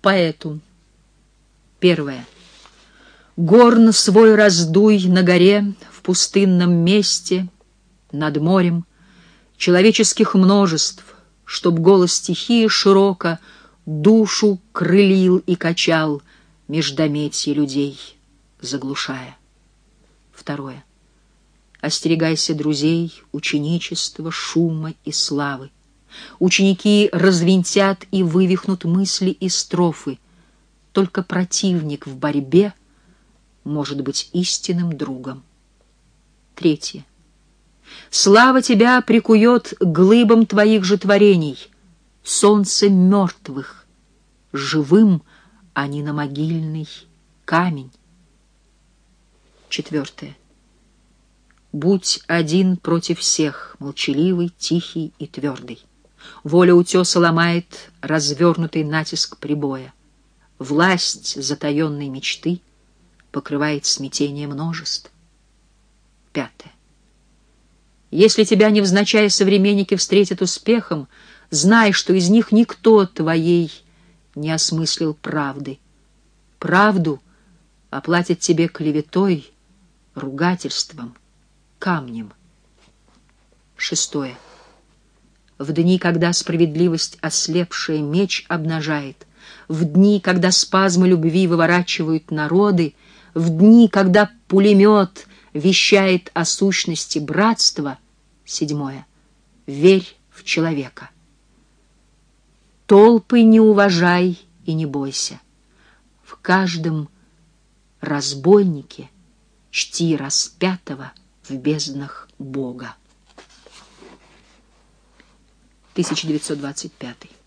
поэту. Первое. Горн свой раздуй на горе, в пустынном месте, над морем, человеческих множеств, чтоб голос стихии широко душу крылил и качал междометье людей, заглушая. Второе. Остерегайся друзей, ученичества, шума и славы. Ученики развинтят и вывихнут мысли и строфы. Только противник в борьбе может быть истинным другом. Третье. Слава тебя прикует глыбам твоих же творений, солнце мертвых, живым, а не на могильный камень. Четвертое. Будь один против всех, молчаливый, тихий и твердый. Воля утеса ломает развернутый натиск прибоя. Власть затаенной мечты покрывает смятение множеств. Пятое. Если тебя невзначай современники встретят успехом, знай, что из них никто твоей не осмыслил правды. Правду оплатят тебе клеветой, ругательством, камнем. Шестое. В дни, когда справедливость ослепшая меч обнажает, в дни, когда спазмы любви выворачивают народы, в дни, когда пулемет вещает о сущности братства, седьмое. Верь в человека. Толпы не уважай и не бойся. В каждом разбойнике чти распятого в безднах Бога. 1925